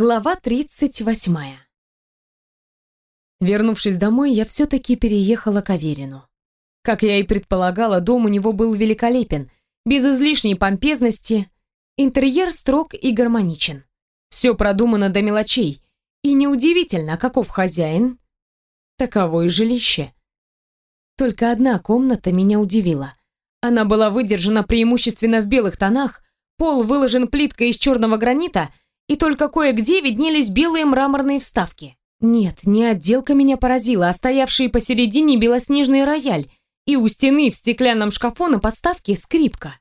Глава 38. Вернувшись домой, я все-таки переехала к Аверину. Как я и предполагала, дом у него был великолепен, без излишней помпезности, интерьер строг и гармоничен. Все продумано до мелочей, и неудивительно, каков хозяин, таково и жилище. Только одна комната меня удивила. Она была выдержана преимущественно в белых тонах, пол выложен плиткой из черного гранита — и только кое-где виднелись белые мраморные вставки. Нет, не отделка меня поразила, а стоявший посередине белоснежный рояль и у стены в стеклянном шкафу на подставке скрипка.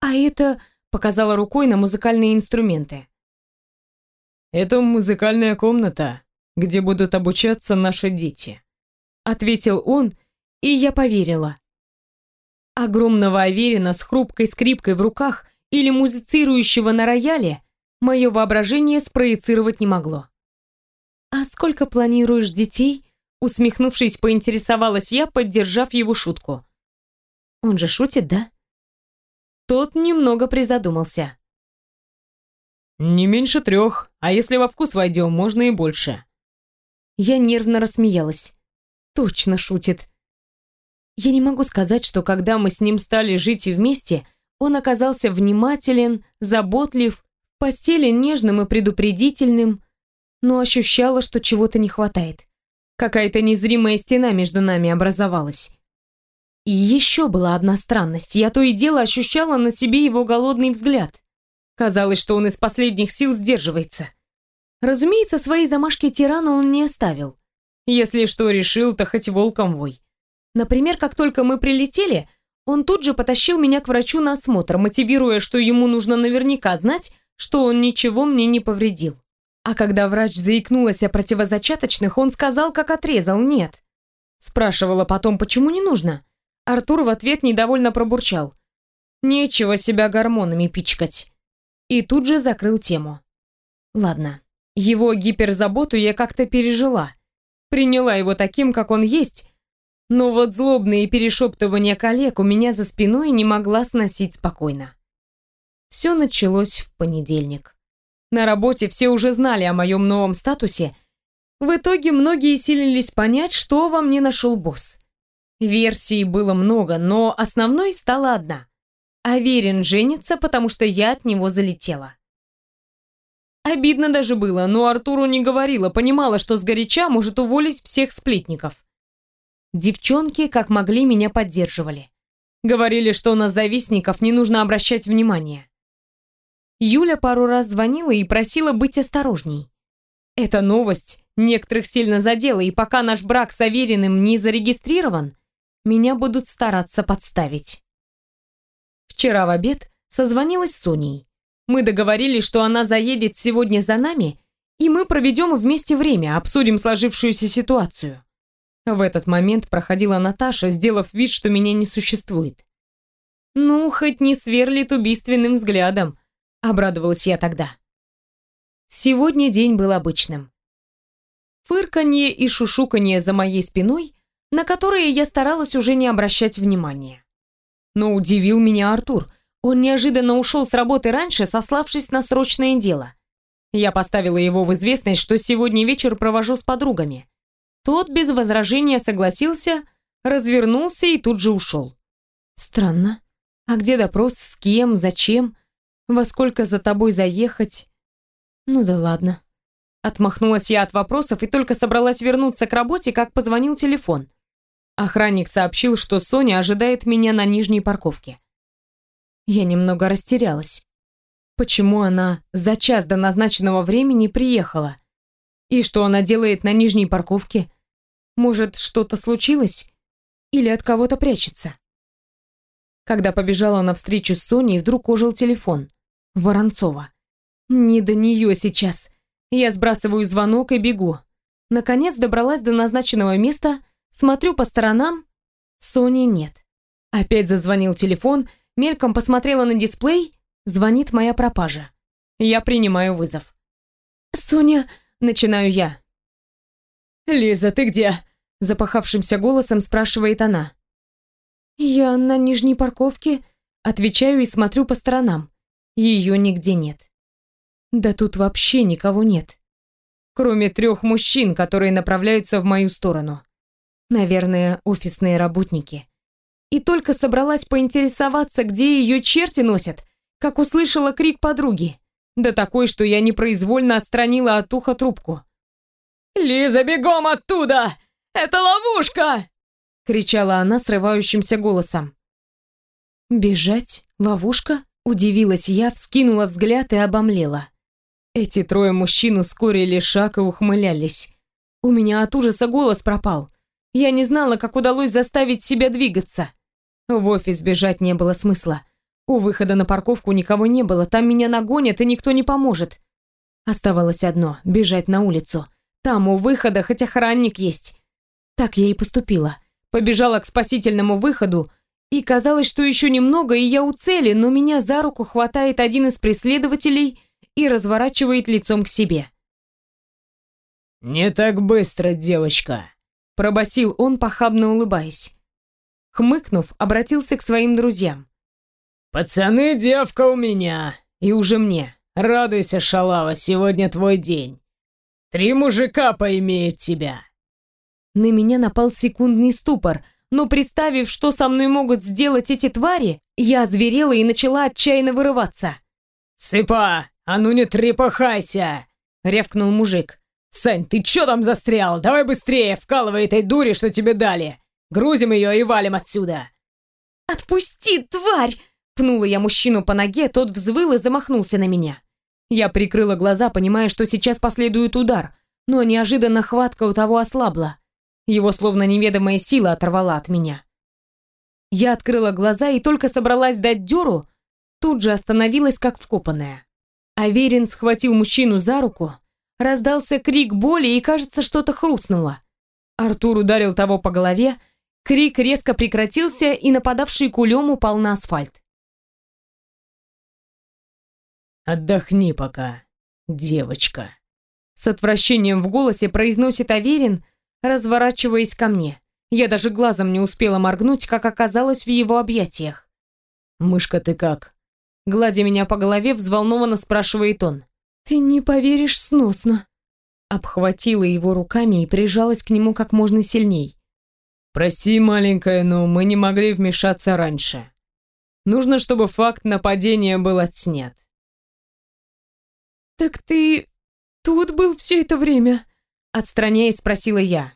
«А это...» — показала рукой на музыкальные инструменты. «Это музыкальная комната, где будут обучаться наши дети», — ответил он, и я поверила. Огромного Аверина с хрупкой скрипкой в руках или музицирующего на рояле мое воображение спроецировать не могло. «А сколько планируешь детей?» Усмехнувшись, поинтересовалась я, поддержав его шутку. «Он же шутит, да?» Тот немного призадумался. «Не меньше трех, а если во вкус войдем, можно и больше». Я нервно рассмеялась. «Точно шутит». Я не могу сказать, что когда мы с ним стали жить вместе, он оказался внимателен, заботлив постели нежным и предупредительным, но ощущала, что чего-то не хватает. Какая-то незримая стена между нами образовалась. И еще была одна странность. Я то и дело ощущала на себе его голодный взгляд. Казалось, что он из последних сил сдерживается. Разумеется, свои замашки тирана он не оставил. Если что решил, то хоть волком вой. Например, как только мы прилетели, он тут же потащил меня к врачу на осмотр, мотивируя, что ему нужно наверняка знать, что он ничего мне не повредил. А когда врач заикнулась о противозачаточных, он сказал, как отрезал «нет». Спрашивала потом, почему не нужно. Артур в ответ недовольно пробурчал. «Нечего себя гормонами пичкать». И тут же закрыл тему. Ладно, его гиперзаботу я как-то пережила. Приняла его таким, как он есть, но вот злобные перешептывания коллег у меня за спиной не могла сносить спокойно. Все началось в понедельник. На работе все уже знали о моем новом статусе. В итоге многие силились понять, что во мне нашел босс. Версий было много, но основной стала одна. Аверин женится, потому что я от него залетела. Обидно даже было, но Артуру не говорила, понимала, что сгоряча может уволить всех сплетников. Девчонки, как могли, меня поддерживали. Говорили, что на завистников не нужно обращать внимания. Юля пару раз звонила и просила быть осторожней. Эта новость некоторых сильно задела, и пока наш брак с Авериным не зарегистрирован, меня будут стараться подставить. Вчера в обед созвонилась с Соней. Мы договорились, что она заедет сегодня за нами, и мы проведем вместе время, обсудим сложившуюся ситуацию. В этот момент проходила Наташа, сделав вид, что меня не существует. Ну, хоть не сверлит убийственным взглядом, обрадовалась я тогда. Сегодня день был обычным. Фырканье и шушуканье за моей спиной, на которые я старалась уже не обращать внимания. Но удивил меня Артур. Он неожиданно ушел с работы раньше, сославшись на срочное дело. Я поставила его в известность, что сегодня вечер провожу с подругами. Тот без возражения согласился, развернулся и тут же ушел. Странно. А где допрос, с кем, зачем? Во сколько за тобой заехать? Ну да ладно. Отмахнулась я от вопросов и только собралась вернуться к работе, как позвонил телефон. Охранник сообщил, что Соня ожидает меня на нижней парковке. Я немного растерялась. Почему она за час до назначенного времени приехала? И что она делает на нижней парковке? Может, что-то случилось? Или от кого-то прячется? Когда побежала навстречу с Соней, вдруг ожил телефон. Воронцова. Не до нее сейчас. Я сбрасываю звонок и бегу. Наконец добралась до назначенного места, смотрю по сторонам. Сони нет. Опять зазвонил телефон, мельком посмотрела на дисплей, звонит моя пропажа. Я принимаю вызов. «Соня...» — начинаю я. «Лиза, ты где?» — запахавшимся голосом спрашивает она. «Я на нижней парковке», — отвечаю и смотрю по сторонам. Ее нигде нет. Да тут вообще никого нет. Кроме трех мужчин, которые направляются в мою сторону. Наверное, офисные работники. И только собралась поинтересоваться, где ее черти носят, как услышала крик подруги. Да такой, что я непроизвольно отстранила от уха трубку. «Лиза, бегом оттуда! Это ловушка!» кричала она срывающимся голосом. «Бежать? Ловушка?» – удивилась я, вскинула взгляд и обомлела. Эти трое мужчин ускорили шаг и ухмылялись. У меня от ужаса голос пропал. Я не знала, как удалось заставить себя двигаться. В офис бежать не было смысла. У выхода на парковку никого не было, там меня нагонят и никто не поможет. Оставалось одно – бежать на улицу. Там у выхода хоть охранник есть. Так я и поступила. Побежала к спасительному выходу, и казалось, что еще немного, и я у цели, но меня за руку хватает один из преследователей и разворачивает лицом к себе. «Не так быстро, девочка», — пробасил он, похабно улыбаясь. Хмыкнув, обратился к своим друзьям. «Пацаны, девка у меня, и уже мне. Радуйся, шалава, сегодня твой день. Три мужика поимеют тебя». На меня напал секундный ступор, но представив, что со мной могут сделать эти твари, я озверела и начала отчаянно вырываться. «Цыпа, а ну не трепахайся!» — рявкнул мужик. «Сань, ты чё там застрял? Давай быстрее, вкалывай этой дури, что тебе дали. Грузим ее и валим отсюда!» «Отпусти, тварь!» Пнула я мужчину по ноге, тот взвыл и замахнулся на меня. Я прикрыла глаза, понимая, что сейчас последует удар, но неожиданно хватка у того ослабла. Его словно неведомая сила оторвала от меня. Я открыла глаза и только собралась дать дёру, тут же остановилась как вкопанная. Аверин схватил мужчину за руку, раздался крик боли и, кажется, что-то хрустнуло. Артур ударил того по голове, крик резко прекратился, и нападавший кулем упал на асфальт. «Отдохни пока, девочка», — с отвращением в голосе произносит Аверин, разворачиваясь ко мне. Я даже глазом не успела моргнуть, как оказалась в его объятиях. «Мышка, ты как?» Гладя меня по голове, взволнованно спрашивает он. «Ты не поверишь сносно». Обхватила его руками и прижалась к нему как можно сильней. «Прости, маленькая, но мы не могли вмешаться раньше. Нужно, чтобы факт нападения был отснят». «Так ты тут был все это время?» Отстраняясь, спросила я.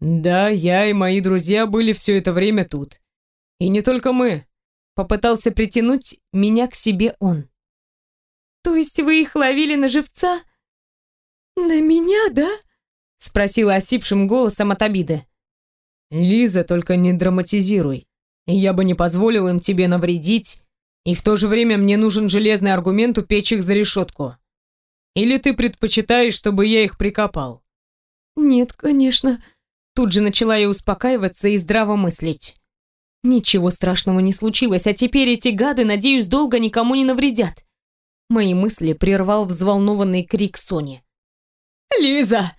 Да, я и мои друзья были все это время тут. И не только мы. Попытался притянуть меня к себе он. То есть вы их ловили на живца? На меня, да? Спросила осипшим голосом от обиды. Лиза, только не драматизируй. Я бы не позволил им тебе навредить, и в то же время мне нужен железный аргумент упечь их за решетку. Или ты предпочитаешь, чтобы я их прикопал? Нет, конечно. Тут же начала я успокаиваться и здраво мыслить. Ничего страшного не случилось, а теперь эти гады, надеюсь, долго никому не навредят. Мои мысли прервал взволнованный крик Сони. «Лиза!»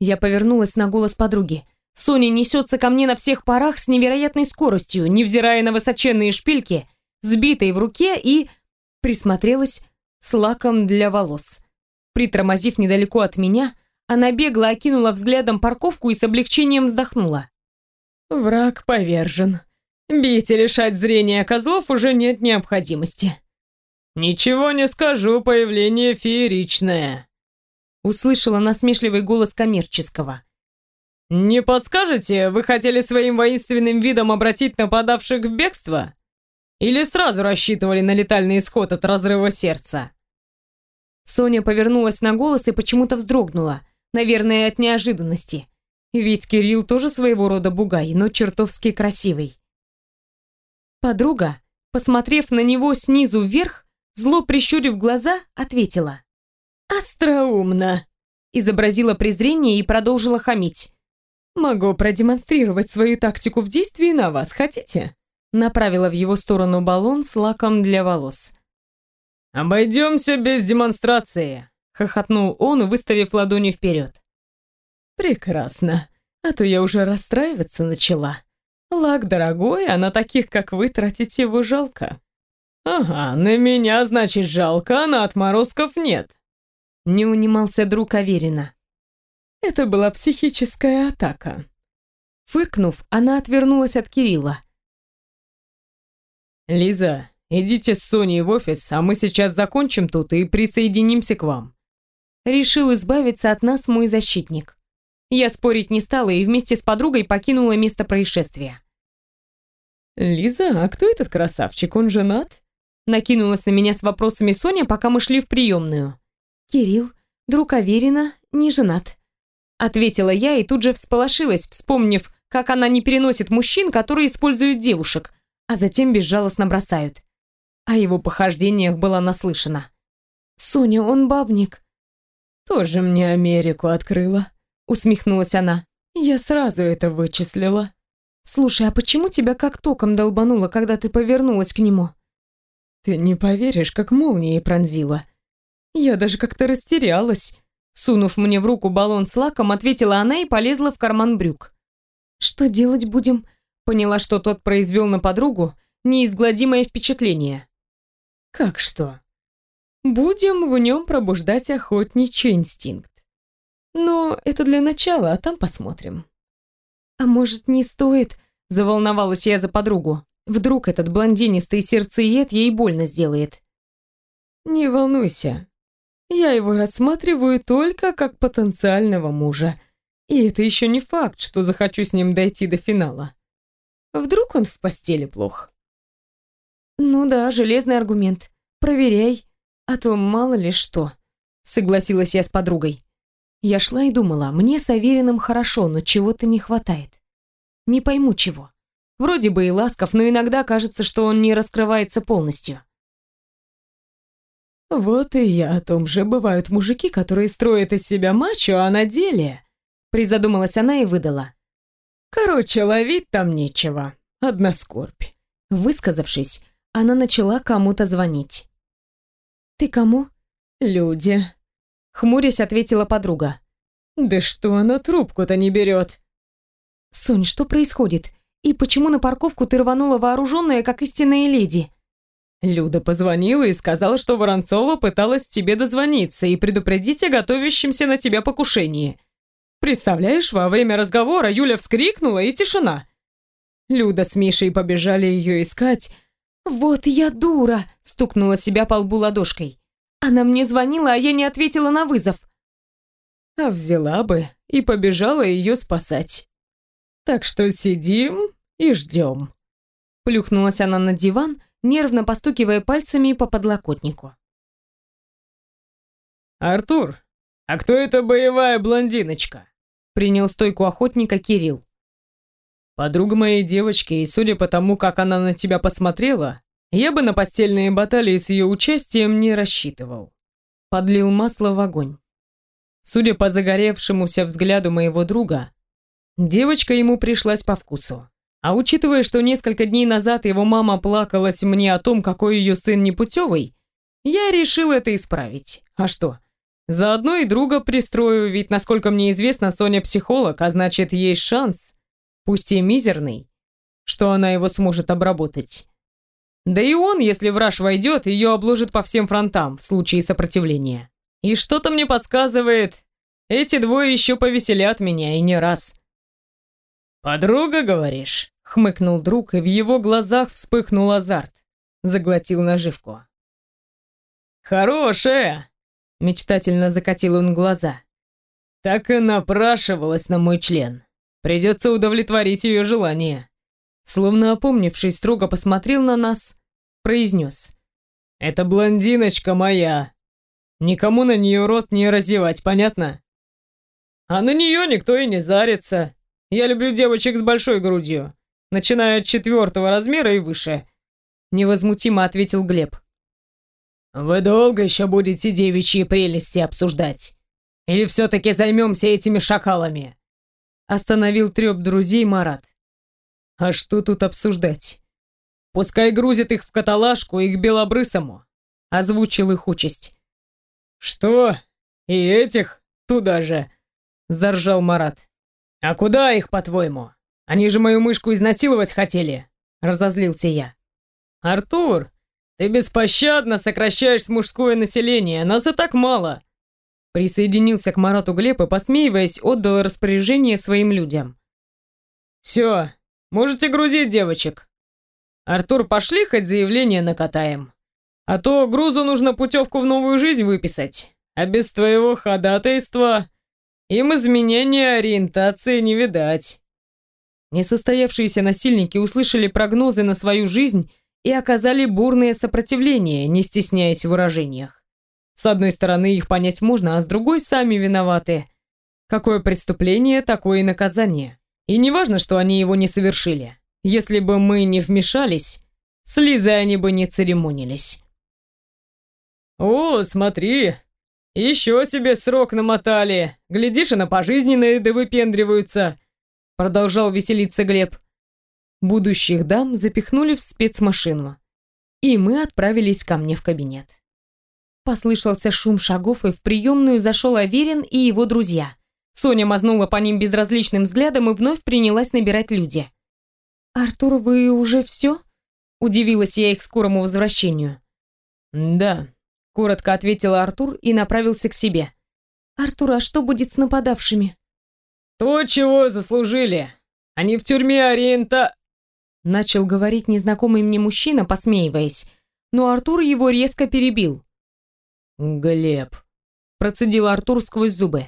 Я повернулась на голос подруги. Соня несется ко мне на всех парах с невероятной скоростью, невзирая на высоченные шпильки, сбитые в руке и... Присмотрелась с лаком для волос. Притормозив недалеко от меня, она бегло окинула взглядом парковку и с облегчением вздохнула. «Враг повержен. Бить и лишать зрения козлов уже нет необходимости». «Ничего не скажу, появление фееричное», — услышала насмешливый голос коммерческого. «Не подскажете, вы хотели своим воинственным видом обратить нападавших в бегство? Или сразу рассчитывали на летальный исход от разрыва сердца?» Соня повернулась на голос и почему-то вздрогнула — Наверное, от неожиданности. Ведь Кирилл тоже своего рода бугай, но чертовски красивый. Подруга, посмотрев на него снизу вверх, зло прищурив глаза, ответила. «Остроумно!» Изобразила презрение и продолжила хамить. «Могу продемонстрировать свою тактику в действии на вас, хотите?» Направила в его сторону баллон с лаком для волос. «Обойдемся без демонстрации», хохотнул он, выставив ладони вперед. Прекрасно. А то я уже расстраиваться начала. Лак дорогой, а на таких, как вы, тратить его жалко. Ага, на меня, значит, жалко, а на отморозков нет. Не унимался друг Аверина. Это была психическая атака. Фыркнув, она отвернулась от Кирилла. «Лиза, идите с Соней в офис, а мы сейчас закончим тут и присоединимся к вам». Решил избавиться от нас мой защитник. Я спорить не стала и вместе с подругой покинула место происшествия. «Лиза, а кто этот красавчик? Он женат?» Накинулась на меня с вопросами Соня, пока мы шли в приемную. «Кирилл, друг Аверина, не женат», ответила я и тут же всполошилась, вспомнив, как она не переносит мужчин, которые используют девушек, а затем безжалостно бросают. О его похождениях была наслышана. «Соня, он бабник». «Тоже мне Америку открыла», — усмехнулась она. «Я сразу это вычислила». «Слушай, а почему тебя как током долбануло, когда ты повернулась к нему?» «Ты не поверишь, как молнией пронзила. Я даже как-то растерялась». Сунув мне в руку баллон с лаком, ответила она и полезла в карман брюк. «Что делать будем?» Поняла, что тот произвел на подругу неизгладимое впечатление. «Как что?» «Будем в нем пробуждать охотничий инстинкт. Но это для начала, а там посмотрим». «А может, не стоит?» – заволновалась я за подругу. «Вдруг этот блондинистый сердцеед ей больно сделает?» «Не волнуйся. Я его рассматриваю только как потенциального мужа. И это еще не факт, что захочу с ним дойти до финала. Вдруг он в постели плох?» «Ну да, железный аргумент. Проверяй, а то мало ли что», — согласилась я с подругой. Я шла и думала, мне с Авериным хорошо, но чего-то не хватает. Не пойму чего. Вроде бы и ласков, но иногда кажется, что он не раскрывается полностью. Вот и я о том же. Бывают мужики, которые строят из себя мачо, а на деле... Призадумалась она и выдала. Короче, ловить там нечего. Одна скорбь. Высказавшись, она начала кому-то звонить. «Ты кому?» «Люди. Хмурясь, ответила подруга. «Да что она трубку-то не берет?» «Сонь, что происходит? И почему на парковку ты рванула вооруженная, как истинная леди?» Люда позвонила и сказала, что Воронцова пыталась тебе дозвониться и предупредить о готовящемся на тебя покушении. Представляешь, во время разговора Юля вскрикнула и тишина. Люда с Мишей побежали ее искать. «Вот я дура!» — стукнула себя по лбу ладошкой. Она мне звонила, а я не ответила на вызов. А взяла бы и побежала ее спасать. Так что сидим и ждем. Плюхнулась она на диван, нервно постукивая пальцами по подлокотнику. «Артур, а кто эта боевая блондиночка?» Принял стойку охотника Кирилл. «Подруга моей девочки, и судя по тому, как она на тебя посмотрела, я бы на постельные баталии с ее участием не рассчитывал. Подлил масло в огонь. Судя по загоревшемуся взгляду моего друга, девочка ему пришлась по вкусу. А учитывая, что несколько дней назад его мама плакалась мне о том, какой ее сын непутевый, я решил это исправить. А что? Заодно и друга пристрою, ведь, насколько мне известно, Соня психолог, а значит, есть шанс, пусть и мизерный, что она его сможет обработать. Да и он, если враж войдет, ее обложит по всем фронтам в случае сопротивления. И что-то мне подсказывает, эти двое еще повеселят меня и не раз. «Подруга, говоришь?» — хмыкнул друг, и в его глазах вспыхнул азарт. Заглотил наживку. «Хорошая!» — мечтательно закатил он глаза. «Так и напрашивалась на мой член. Придется удовлетворить ее желание» словно опомнившись, строго посмотрел на нас, произнес. «Это блондиночка моя. Никому на нее рот не разевать, понятно? А на нее никто и не зарится. Я люблю девочек с большой грудью, начиная от четвертого размера и выше», невозмутимо ответил Глеб. «Вы долго еще будете девичьи прелести обсуждать? Или все-таки займемся этими шакалами?» Остановил треп друзей Марат. А что тут обсуждать? Пускай грузят их в каталажку и к белобрысому. Озвучил их участь. Что? И этих туда же? Заржал Марат. А куда их, по-твоему? Они же мою мышку изнасиловать хотели. Разозлился я. Артур, ты беспощадно сокращаешь мужское население, нас и так мало. Присоединился к Марату Глеб и, посмеиваясь, отдал распоряжение своим людям. «Все, можете грузить девочек. Артур, пошли хоть заявление накатаем. А то грузу нужно путевку в новую жизнь выписать. А без твоего ходатайства им изменения ориентации не видать». Несостоявшиеся насильники услышали прогнозы на свою жизнь и оказали бурное сопротивление, не стесняясь в выражениях. С одной стороны, их понять можно, а с другой сами виноваты. Какое преступление, такое и наказание. И не важно, что они его не совершили. Если бы мы не вмешались, с Лизой они бы не церемонились. «О, смотри, еще себе срок намотали. Глядишь, и на пожизненные да выпендриваются», продолжал веселиться Глеб. Будущих дам запихнули в спецмашину, и мы отправились ко мне в кабинет. Послышался шум шагов, и в приемную зашел Аверин и его друзья. Соня мазнула по ним безразличным взглядом и вновь принялась набирать люди. «Артур, вы уже все?» Удивилась я их скорому возвращению. «Да», — коротко ответила Артур и направился к себе. «Артур, а что будет с нападавшими?» «То, чего заслужили. Они в тюрьме Ориента...» Начал говорить незнакомый мне мужчина, посмеиваясь, но Артур его резко перебил. «Глеб», — процедил Артур сквозь зубы.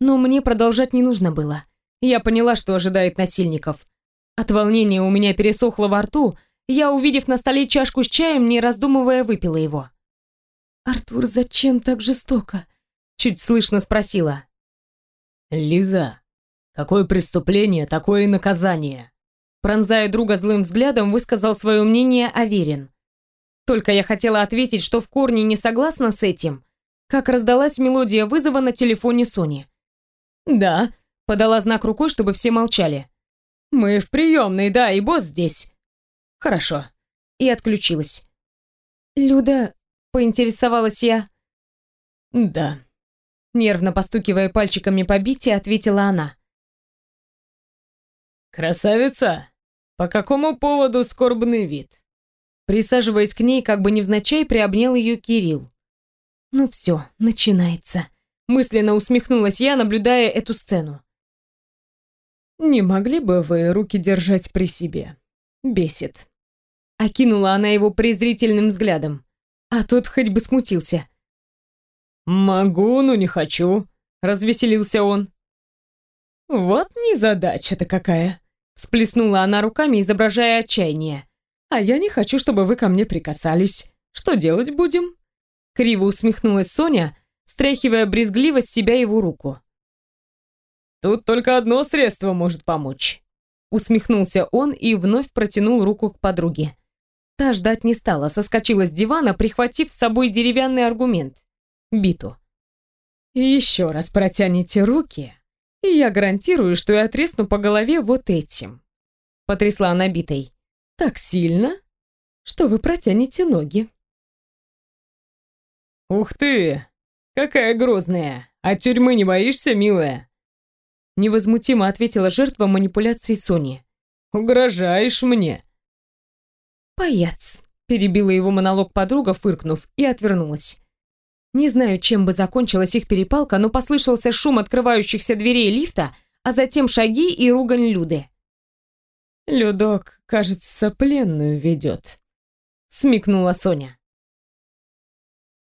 Но мне продолжать не нужно было. Я поняла, что ожидает насильников. От волнения у меня пересохло во рту, я, увидев на столе чашку с чаем, не раздумывая, выпила его. «Артур, зачем так жестоко?» Чуть слышно спросила. «Лиза, какое преступление, такое наказание?» Пронзая друга злым взглядом, высказал свое мнение Аверин. Только я хотела ответить, что в корне не согласна с этим, как раздалась мелодия вызова на телефоне Сони. «Да», — подала знак рукой, чтобы все молчали. «Мы в приемной, да, и босс здесь». «Хорошо». И отключилась. «Люда», — поинтересовалась я. «Да». Нервно постукивая пальчиками по бите, ответила она. «Красавица, по какому поводу скорбный вид?» Присаживаясь к ней, как бы невзначай, приобнял ее Кирилл. «Ну все, начинается», — мысленно усмехнулась я, наблюдая эту сцену. «Не могли бы вы руки держать при себе? Бесит». Окинула она его презрительным взглядом. А тот хоть бы смутился. «Могу, но не хочу», — развеселился он. «Вот незадача-то какая!» — сплеснула она руками, изображая отчаяние. А я не хочу, чтобы вы ко мне прикасались. Что делать будем?» Криво усмехнулась Соня, стряхивая брезгливо с себя его руку. «Тут только одно средство может помочь», — усмехнулся он и вновь протянул руку к подруге. Та ждать не стала, соскочила с дивана, прихватив с собой деревянный аргумент — биту. «И еще раз протяните руки, и я гарантирую, что я тресну по голове вот этим», — потрясла она битой так сильно, что вы протянете ноги. «Ух ты! Какая грозная! А тюрьмы не боишься, милая?» Невозмутимо ответила жертва манипуляций Сони. «Угрожаешь мне!» «Паяц!» – перебила его монолог подруга, фыркнув, и отвернулась. Не знаю, чем бы закончилась их перепалка, но послышался шум открывающихся дверей лифта, а затем шаги и ругань Люды. «Людок, кажется, пленную ведет», — смекнула Соня.